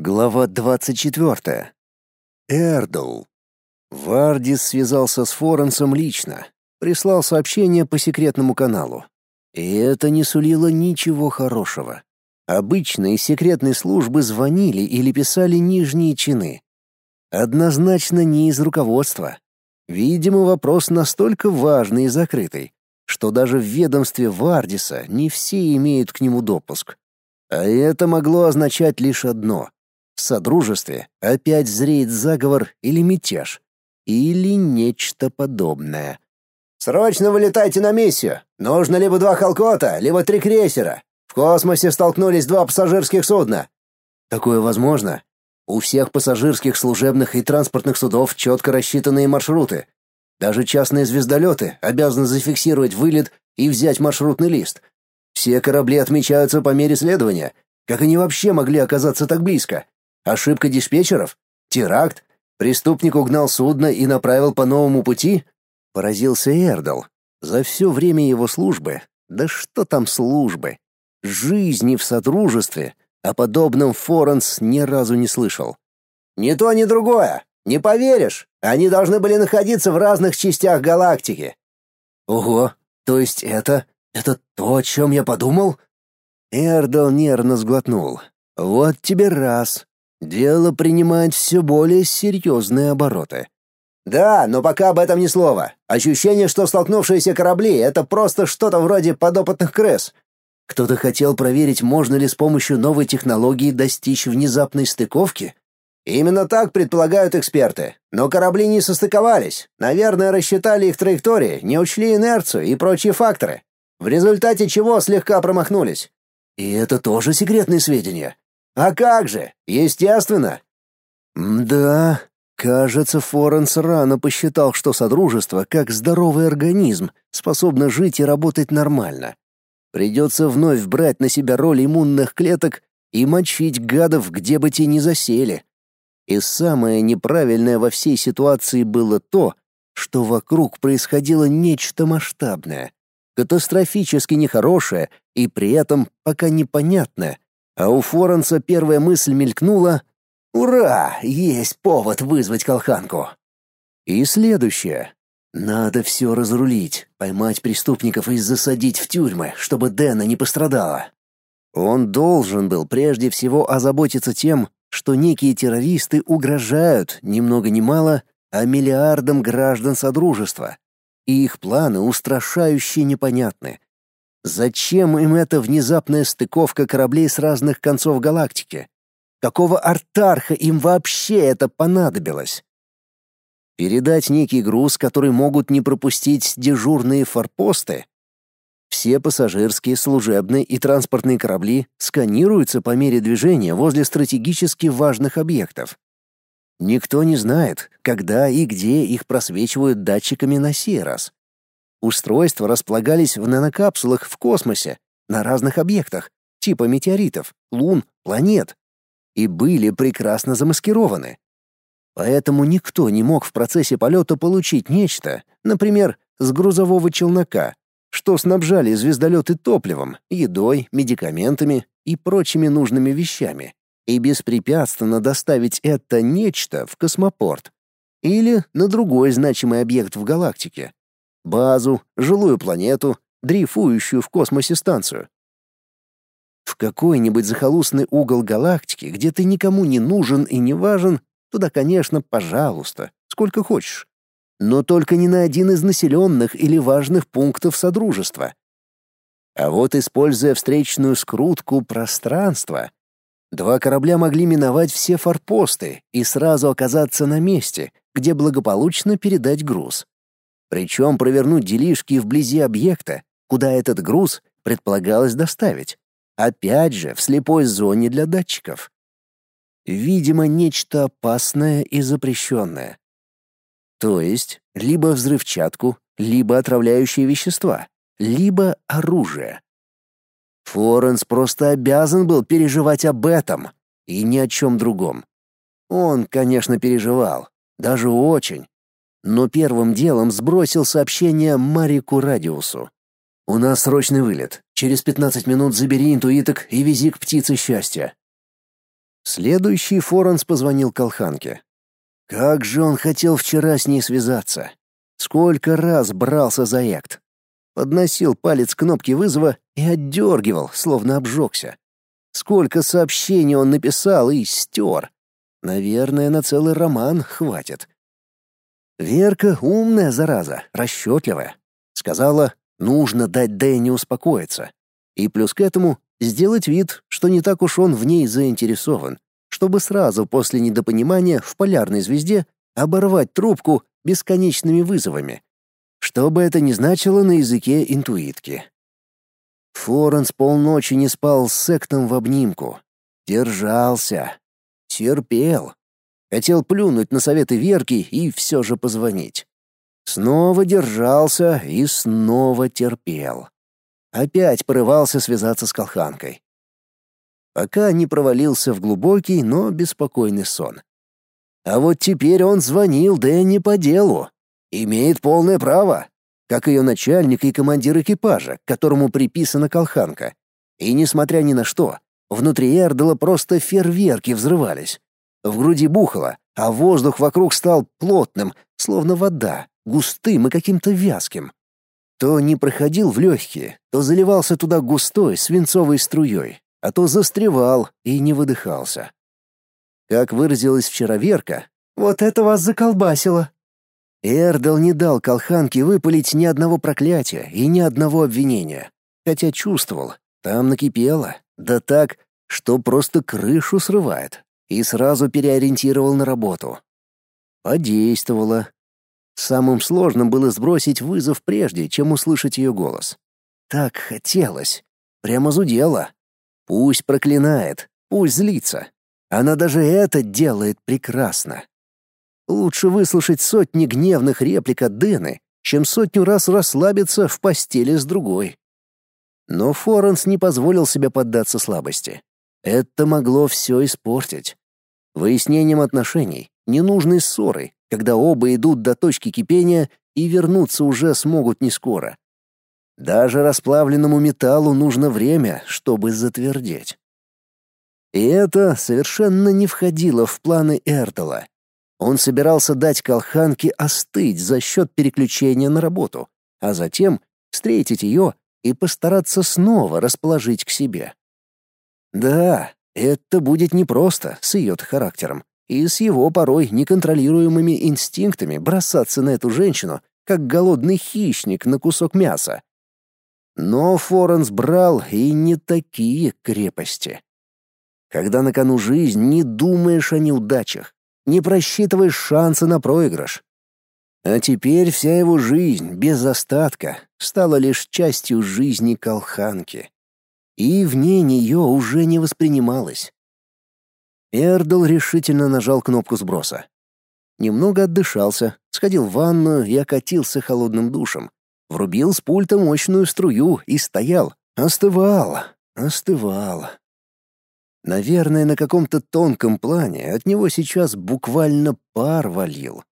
Глава 24. Эрдл. Вардис связался с Форенсом лично, прислал сообщение по секретному каналу. И это не сулило ничего хорошего. Обычные секретные службы звонили или писали нижние чины. Однозначно не из руководства. Видимо, вопрос настолько важный и закрытый, что даже в ведомстве Вардиса не все имеют к нему допуск. А это могло означать лишь одно в Содружестве опять зреет заговор или мятеж. Или нечто подобное. «Срочно вылетайте на миссию! Нужно либо два Халкота, либо три крейсера. В космосе столкнулись два пассажирских судна». «Такое возможно. У всех пассажирских, служебных и транспортных судов четко рассчитанные маршруты. Даже частные звездолеты обязаны зафиксировать вылет и взять маршрутный лист. Все корабли отмечаются по мере следования. Как они вообще могли оказаться так близко? Ошибка диспетчеров? Теракт? Преступник угнал судно и направил по новому пути? Поразился Эрдл. За все время его службы, да что там службы, жизни в содружестве, о подобном Форенс ни разу не слышал. «Ни то, ни другое. Не поверишь, они должны были находиться в разных частях галактики». «Ого, то есть это... это то, о чем я подумал?» Эрдл нервно сглотнул. «Вот тебе раз. Дело принимает все более серьезные обороты. Да, но пока об этом ни слова. Ощущение, что столкнувшиеся корабли — это просто что-то вроде подопытных крыс. Кто-то хотел проверить, можно ли с помощью новой технологии достичь внезапной стыковки? Именно так предполагают эксперты. Но корабли не состыковались. Наверное, рассчитали их траектории, не учли инерцию и прочие факторы. В результате чего слегка промахнулись. И это тоже секретные сведения. А как же? Естественно. Да, кажется, Форенс рано посчитал, что содружество, как здоровый организм, способно жить и работать нормально. Придется вновь брать на себя роль иммунных клеток и мочить гадов, где бы те ни засели. И самое неправильное во всей ситуации было то, что вокруг происходило нечто масштабное, катастрофически нехорошее и при этом пока непонятное, а у Форенса первая мысль мелькнула «Ура! Есть повод вызвать колханку!» И следующее. Надо все разрулить, поймать преступников и засадить в тюрьмы, чтобы Дэна не пострадала. Он должен был прежде всего озаботиться тем, что некие террористы угрожают ни много ни мало, а миллиардам граждан Содружества, и их планы устрашающе непонятны. Зачем им эта внезапная стыковка кораблей с разных концов галактики? Какого артарха им вообще это понадобилось? Передать некий груз, который могут не пропустить дежурные форпосты? Все пассажирские, служебные и транспортные корабли сканируются по мере движения возле стратегически важных объектов. Никто не знает, когда и где их просвечивают датчиками на сей раз. Устройства располагались в нанокапсулах в космосе, на разных объектах, типа метеоритов, лун, планет, и были прекрасно замаскированы. Поэтому никто не мог в процессе полета получить нечто, например, с грузового челнока, что снабжали звездолеты топливом, едой, медикаментами и прочими нужными вещами, и беспрепятственно доставить это нечто в космопорт или на другой значимый объект в галактике базу, жилую планету, дрейфующую в космосе станцию. В какой-нибудь захолустный угол галактики, где ты никому не нужен и не важен, туда, конечно, пожалуйста, сколько хочешь. Но только не на один из населенных или важных пунктов Содружества. А вот, используя встречную скрутку пространства, два корабля могли миновать все форпосты и сразу оказаться на месте, где благополучно передать груз. Причем провернуть делишки вблизи объекта, куда этот груз предполагалось доставить. Опять же, в слепой зоне для датчиков. Видимо, нечто опасное и запрещенное. То есть, либо взрывчатку, либо отравляющие вещества, либо оружие. Форенс просто обязан был переживать об этом и ни о чем другом. Он, конечно, переживал, даже очень, но первым делом сбросил сообщение Марику Радиусу. «У нас срочный вылет. Через 15 минут забери интуиток и вези к птице счастья». Следующий Форенс позвонил Колханке. Как же он хотел вчера с ней связаться. Сколько раз брался за экт. Подносил палец к кнопке вызова и отдергивал, словно обжегся. Сколько сообщений он написал и стер. Наверное, на целый роман хватит. Верка умная зараза, расчетливая. Сказала, нужно дать Дэнни успокоиться. И плюс к этому сделать вид, что не так уж он в ней заинтересован, чтобы сразу после недопонимания в полярной звезде оборвать трубку бесконечными вызовами. Что бы это ни значило на языке интуитки. Форенс полночи не спал с сектом в обнимку. Держался. Терпел. Хотел плюнуть на советы Верки и все же позвонить. Снова держался и снова терпел. Опять порывался связаться с колханкой. Пока не провалился в глубокий, но беспокойный сон. А вот теперь он звонил Дэнни по делу. Имеет полное право, как ее начальник и командир экипажа, которому приписана колханка. И несмотря ни на что, внутри Эрдела просто фейерверки взрывались. В груди бухало, а воздух вокруг стал плотным, словно вода, густым и каким-то вязким то не проходил в легкие, то заливался туда густой свинцовой струей, а то застревал и не выдыхался. Как выразилась вчера Верка, «Вот это вас заколбасило!» Эрдл не дал колханке выпалить ни одного проклятия и ни одного обвинения, хотя чувствовал, там накипело, да так, что просто крышу срывает, и сразу переориентировал на работу. Подействовало, Самым сложным было сбросить вызов прежде, чем услышать ее голос. Так хотелось. Прямо зудело. Пусть проклинает, пусть злится. Она даже это делает прекрасно. Лучше выслушать сотни гневных реплик от Дэны, чем сотню раз расслабиться в постели с другой. Но Форенс не позволил себе поддаться слабости. Это могло все испортить. Выяснением отношений, ненужной ссорой, когда оба идут до точки кипения и вернуться уже смогут не скоро. Даже расплавленному металлу нужно время, чтобы затвердеть. И это совершенно не входило в планы Эртела. Он собирался дать Колханке остыть за счет переключения на работу, а затем встретить ее и постараться снова расположить к себе. Да, это будет непросто с ее характером и с его порой неконтролируемыми инстинктами бросаться на эту женщину, как голодный хищник на кусок мяса. Но Форенс брал и не такие крепости. Когда на кону жизнь, не думаешь о неудачах, не просчитываешь шансы на проигрыш. А теперь вся его жизнь, без остатка, стала лишь частью жизни колханки. И в ней нее уже не воспринималось. Эрдл решительно нажал кнопку сброса. Немного отдышался, сходил в ванную и окатился холодным душем. Врубил с пульта мощную струю и стоял. Остывал, остывал. Наверное, на каком-то тонком плане от него сейчас буквально пар валил.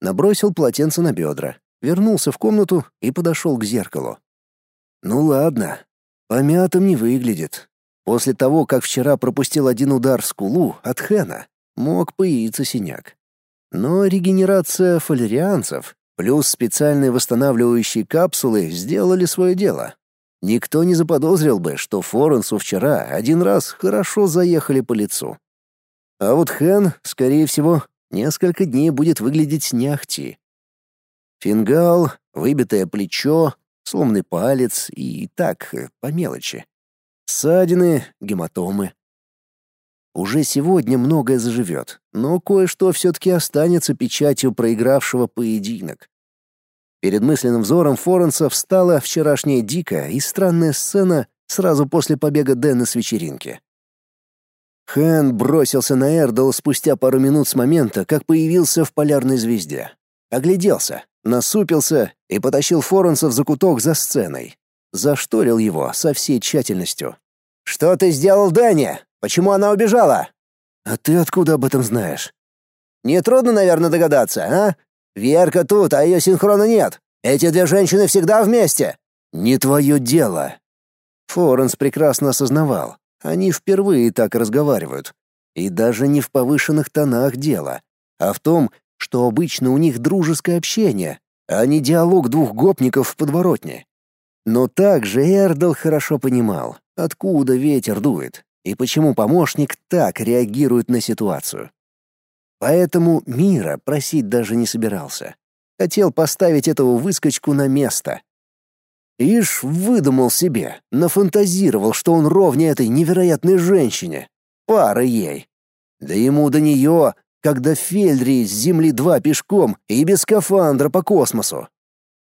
Набросил полотенце на бедра, вернулся в комнату и подошел к зеркалу. Ну ладно, помятым не выглядит, После того, как вчера пропустил один удар в скулу от Хэна, мог появиться синяк. Но регенерация фалерианцев плюс специальные восстанавливающие капсулы сделали свое дело. Никто не заподозрил бы, что Форенсу вчера один раз хорошо заехали по лицу. А вот Хэн, скорее всего, несколько дней будет выглядеть не ахти. Фингал, выбитое плечо, сломанный палец и так, по мелочи. Ссадины, гематомы. Уже сегодня многое заживет, но кое-что все-таки останется печатью проигравшего поединок. Перед мысленным взором Форенса встала вчерашняя дикая и странная сцена сразу после побега Дэна с вечеринки. Хэн бросился на Эрдл спустя пару минут с момента, как появился в полярной звезде. Огляделся, насупился и потащил Форенса в закуток за сценой зашторил его со всей тщательностью. «Что ты сделал, Дэнни? Почему она убежала?» «А ты откуда об этом знаешь?» «Нетрудно, наверное, догадаться, а? Верка тут, а ее синхрона нет. Эти две женщины всегда вместе». «Не твое дело». Форенс прекрасно осознавал. Они впервые так разговаривают. И даже не в повышенных тонах дело, а в том, что обычно у них дружеское общение, а не диалог двух гопников в подворотне. Но также Эрдл хорошо понимал, откуда ветер дует и почему помощник так реагирует на ситуацию. Поэтому Мира просить даже не собирался. Хотел поставить этого выскочку на место. Ишь выдумал себе, нафантазировал, что он ровня этой невероятной женщине. Пара ей. Да ему до нее, когда Фельдри с Земли два пешком и без скафандра по космосу.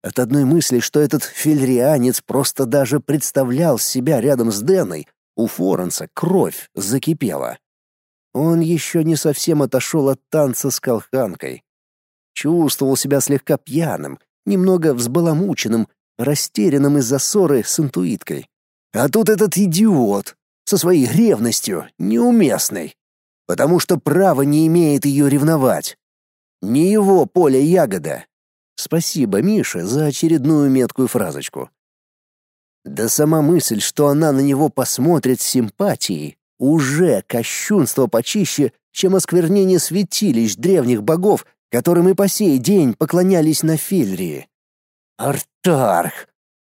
От одной мысли, что этот фельрианец просто даже представлял себя рядом с Дэной, у Форенса кровь закипела. Он еще не совсем отошел от танца с колханкой. Чувствовал себя слегка пьяным, немного взбаламученным, растерянным из-за ссоры с интуиткой. А тут этот идиот со своей ревностью, неуместной, потому что права не имеет ее ревновать. Не его поле ягода. Спасибо, Миша, за очередную меткую фразочку. Да сама мысль, что она на него посмотрит с симпатией, уже кощунство почище, чем осквернение святилищ древних богов, которым и по сей день поклонялись на Фельрии. Артарх!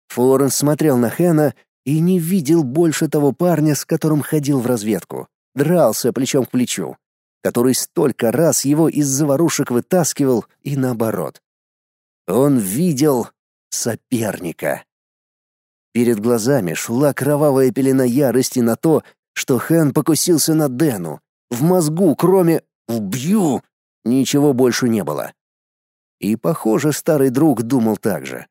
Форен смотрел на Хэна и не видел больше того парня, с которым ходил в разведку, дрался плечом к плечу, который столько раз его из заварушек вытаскивал и наоборот. Он видел соперника. Перед глазами шла кровавая пелена ярости на то, что Хэн покусился на Дэну. В мозгу, кроме «убью», ничего больше не было. И, похоже, старый друг думал так же.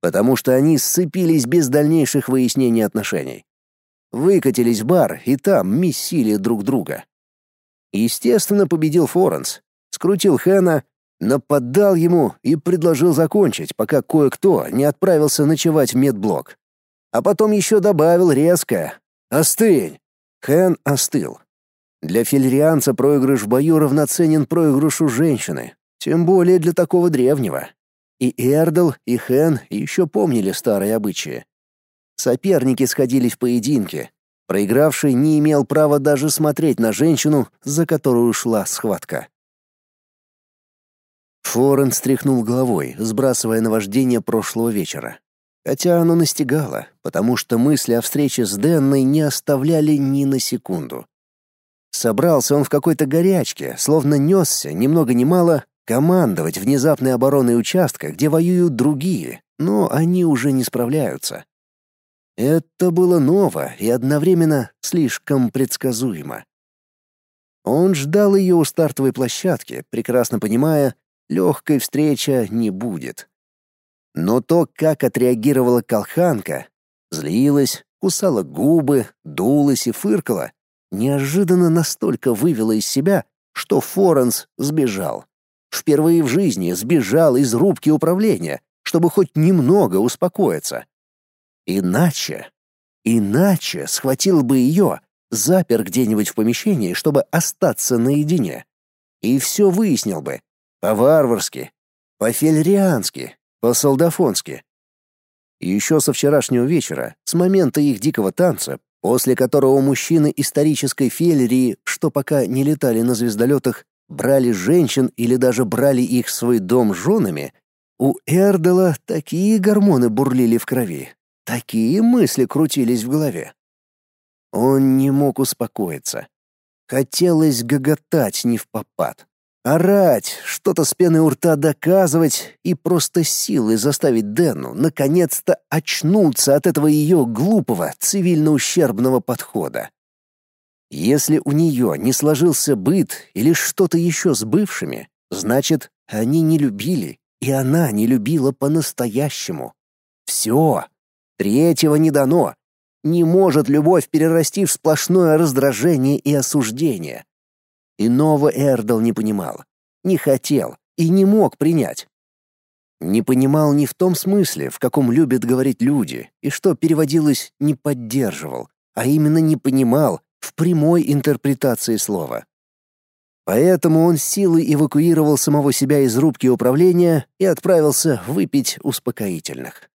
Потому что они сцепились без дальнейших выяснений отношений. Выкатились в бар и там месили друг друга. Естественно, победил Форенс. Скрутил Хэна, нападал ему и предложил закончить, пока кое-кто не отправился ночевать в медблок. А потом еще добавил резко «Остынь!» Хэн остыл. Для фельрианца проигрыш в бою равноценен проигрышу женщины, тем более для такого древнего. И Эрдл, и Хэн еще помнили старые обычаи. Соперники сходились в поединке. Проигравший не имел права даже смотреть на женщину, за которую шла схватка. Форен стряхнул головой, сбрасывая наваждение прошлого вечера. Хотя оно настигало, потому что мысли о встрече с Денной не оставляли ни на секунду. Собрался он в какой-то горячке, словно несся, ни много ни мало, командовать внезапной обороной участка, где воюют другие, но они уже не справляются. Это было ново и одновременно слишком предсказуемо. Он ждал ее у стартовой площадки, прекрасно понимая, легкой встреча не будет. Но то, как отреагировала колханка, злилась, кусала губы, дулась и фыркала, неожиданно настолько вывело из себя, что Форенс сбежал. Впервые в жизни сбежал из рубки управления, чтобы хоть немного успокоиться. Иначе, иначе схватил бы ее, запер где-нибудь в помещении, чтобы остаться наедине. И все выяснил бы. По-варварски, по-фельриански, по-солдафонски. Еще со вчерашнего вечера, с момента их дикого танца, после которого мужчины исторической феерии, что пока не летали на звездолетах, брали женщин или даже брали их в свой дом женами, у Эрдела такие гормоны бурлили в крови, такие мысли крутились в голове. Он не мог успокоиться. Хотелось гоготать не в попад. Орать, что-то с пеной у рта доказывать и просто силой заставить Дэну наконец-то очнуться от этого ее глупого, цивильно-ущербного подхода. Если у нее не сложился быт или что-то еще с бывшими, значит, они не любили, и она не любила по-настоящему. Все. Третьего не дано. Не может любовь перерасти в сплошное раздражение и осуждение. Иного Эрдл не понимал, не хотел и не мог принять. Не понимал ни в том смысле, в каком любят говорить люди, и что переводилось «не поддерживал», а именно не понимал в прямой интерпретации слова. Поэтому он силой эвакуировал самого себя из рубки управления и отправился выпить успокоительных.